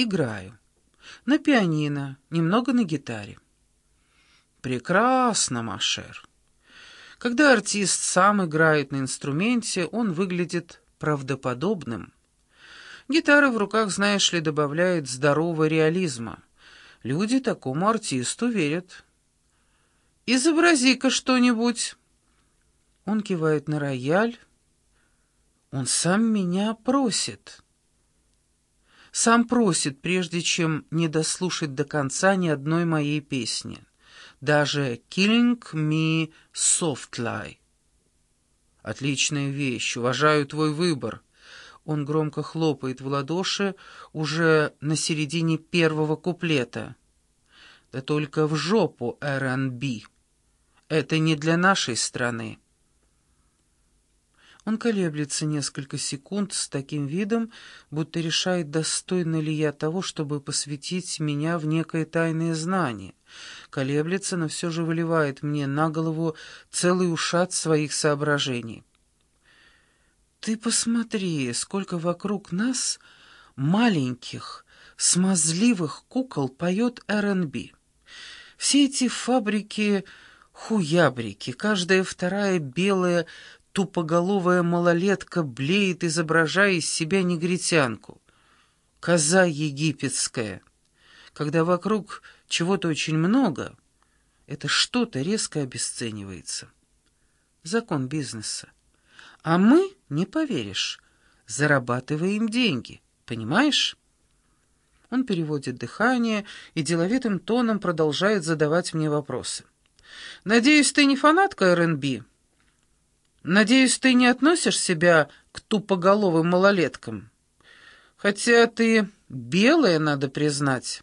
Играю. На пианино, немного на гитаре. Прекрасно, Машер. Когда артист сам играет на инструменте, он выглядит правдоподобным. Гитара в руках, знаешь ли, добавляет здорового реализма. Люди такому артисту верят. «Изобрази-ка что-нибудь». Он кивает на рояль. Он сам меня просит. Сам просит, прежде чем не дослушать до конца ни одной моей песни. Даже «Killing me softly». Отличная вещь, уважаю твой выбор. Он громко хлопает в ладоши уже на середине первого куплета. Да только в жопу, R&B. Это не для нашей страны. Он колеблется несколько секунд с таким видом, будто решает, достойна ли я того, чтобы посвятить меня в некое тайное знание. Колеблется, но все же выливает мне на голову целый ушат своих соображений. Ты посмотри, сколько вокруг нас маленьких, смазливых кукол поет R&B. Все эти фабрики хуябрики, каждая вторая белая тупоголовая малолетка блеет, изображая из себя негритянку. Коза египетская. Когда вокруг чего-то очень много, это что-то резко обесценивается. Закон бизнеса. А мы, не поверишь, зарабатываем деньги, понимаешь? Он переводит дыхание и деловитым тоном продолжает задавать мне вопросы. «Надеюсь, ты не фанатка РНБ?» «Надеюсь, ты не относишь себя к тупоголовым малолеткам? Хотя ты белая, надо признать».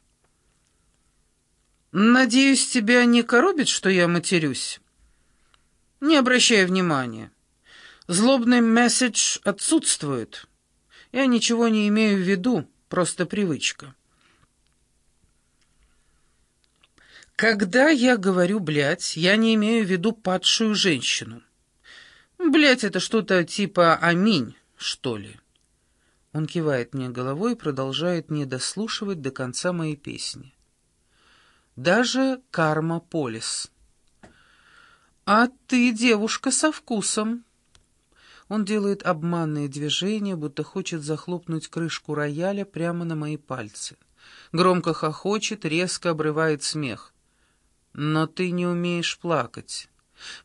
«Надеюсь, тебя не коробит, что я матерюсь?» «Не обращай внимания. Злобный месседж отсутствует. Я ничего не имею в виду, просто привычка. Когда я говорю «блядь», я не имею в виду падшую женщину. «Блядь» — это что-то типа «аминь», что ли. Он кивает мне головой и продолжает не дослушивать до конца моей песни. Даже «Карма Полис». «А ты девушка со вкусом». Он делает обманные движения, будто хочет захлопнуть крышку рояля прямо на мои пальцы. Громко хохочет, резко обрывает смех. «Но ты не умеешь плакать.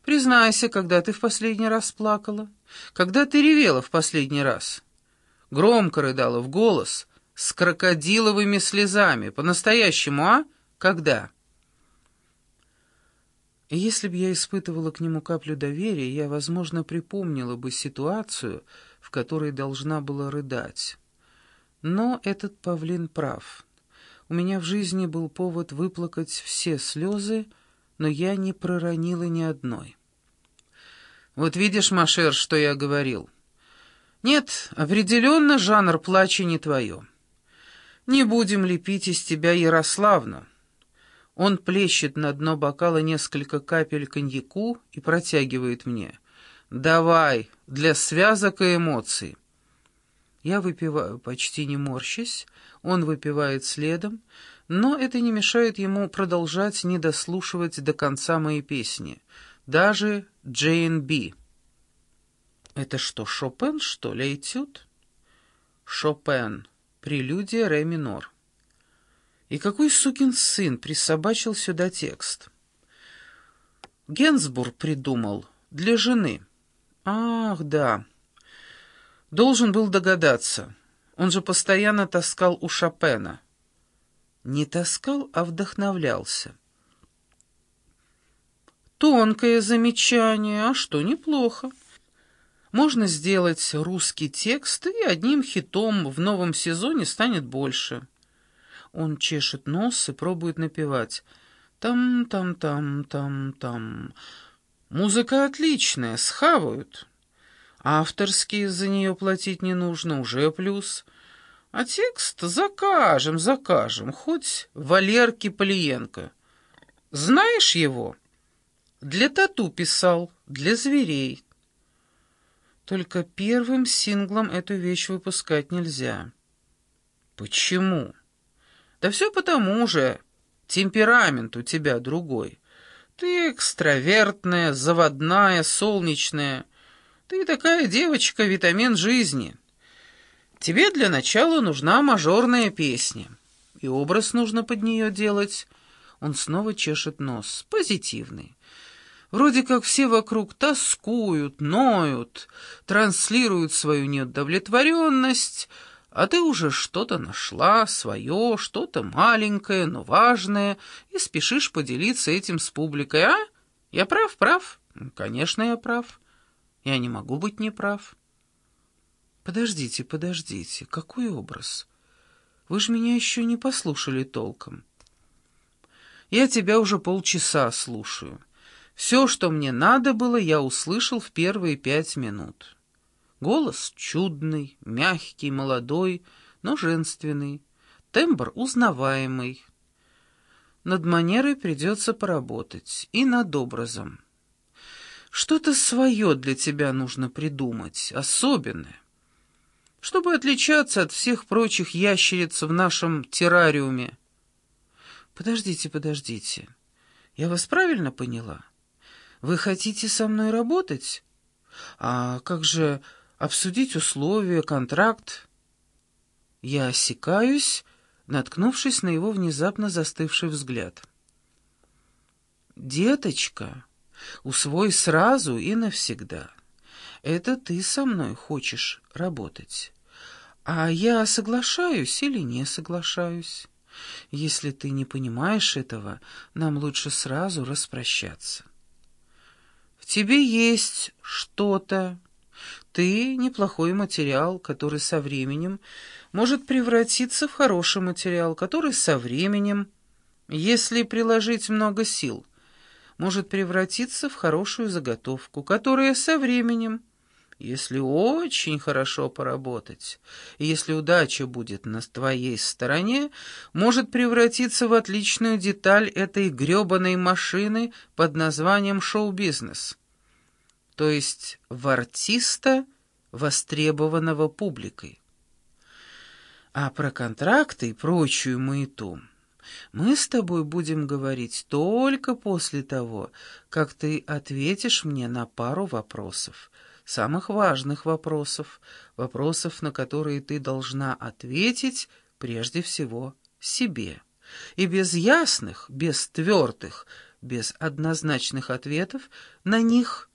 Признайся, когда ты в последний раз плакала? Когда ты ревела в последний раз?» Громко рыдала в голос, с крокодиловыми слезами. По-настоящему, а? Когда?» если бы я испытывала к нему каплю доверия, я, возможно, припомнила бы ситуацию, в которой должна была рыдать. Но этот павлин прав. У меня в жизни был повод выплакать все слезы, но я не проронила ни одной. «Вот видишь, Машер, что я говорил?» «Нет, определенно жанр плача не твое. Не будем лепить из тебя Ярославну. Он плещет на дно бокала несколько капель коньяку и протягивает мне. «Давай, для связок и эмоций». Я выпиваю, почти не морщась, он выпивает следом, но это не мешает ему продолжать не дослушивать до конца мои песни, даже Джейн Би. Это что, Шопен, что ли, этюд? Шопен. Прелюдия ре минор. И какой сукин сын присобачил сюда текст? Генсбур придумал. Для жены. Ах, да. Должен был догадаться. Он же постоянно таскал у Шопена. Не таскал, а вдохновлялся. Тонкое замечание, а что, неплохо. Можно сделать русский текст, и одним хитом в новом сезоне станет больше. Он чешет нос и пробует напевать. Там-там-там-там-там. Музыка отличная, схавают. Авторские за нее платить не нужно, уже плюс. А текст закажем, закажем, хоть Валерки Полиенко. Знаешь его? Для тату писал, для зверей. Только первым синглом эту вещь выпускать нельзя. Почему? Да все потому же, темперамент у тебя другой. Ты экстравертная, заводная, солнечная. Ты такая девочка, витамин жизни. Тебе для начала нужна мажорная песня. И образ нужно под нее делать. Он снова чешет нос. Позитивный. Вроде как все вокруг тоскуют, ноют, транслируют свою неудовлетворенность, а ты уже что-то нашла, свое, что-то маленькое, но важное, и спешишь поделиться этим с публикой, а? Я прав, прав? Конечно, я прав. Я не могу быть неправ. Подождите, подождите, какой образ? Вы же меня еще не послушали толком. Я тебя уже полчаса слушаю. Все, что мне надо было, я услышал в первые пять минут. Голос чудный, мягкий, молодой, но женственный. Тембр узнаваемый. Над манерой придется поработать. И над образом. Что-то свое для тебя нужно придумать, особенное. Чтобы отличаться от всех прочих ящериц в нашем террариуме. Подождите, подождите. Я вас правильно поняла? Вы хотите со мной работать? А как же обсудить условия, контракт? Я осекаюсь, наткнувшись на его внезапно застывший взгляд. «Деточка, усвой сразу и навсегда. Это ты со мной хочешь работать. А я соглашаюсь или не соглашаюсь. Если ты не понимаешь этого, нам лучше сразу распрощаться». В тебе есть что-то. Ты — неплохой материал, который со временем может превратиться в хороший материал, который со временем, если приложить много сил, может превратиться в хорошую заготовку, которая со временем если очень хорошо поработать, и если удача будет на твоей стороне, может превратиться в отличную деталь этой грёбаной машины под названием шоу-бизнес, то есть в артиста, востребованного публикой. А про контракты и прочую маяту мы с тобой будем говорить только после того, как ты ответишь мне на пару вопросов, самых важных вопросов, вопросов, на которые ты должна ответить прежде всего себе. И без ясных, без твердых, без однозначных ответов на них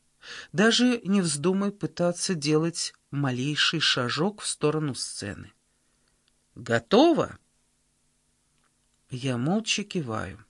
даже не вздумай пытаться делать малейший шажок в сторону сцены. Готово? Я молча киваю.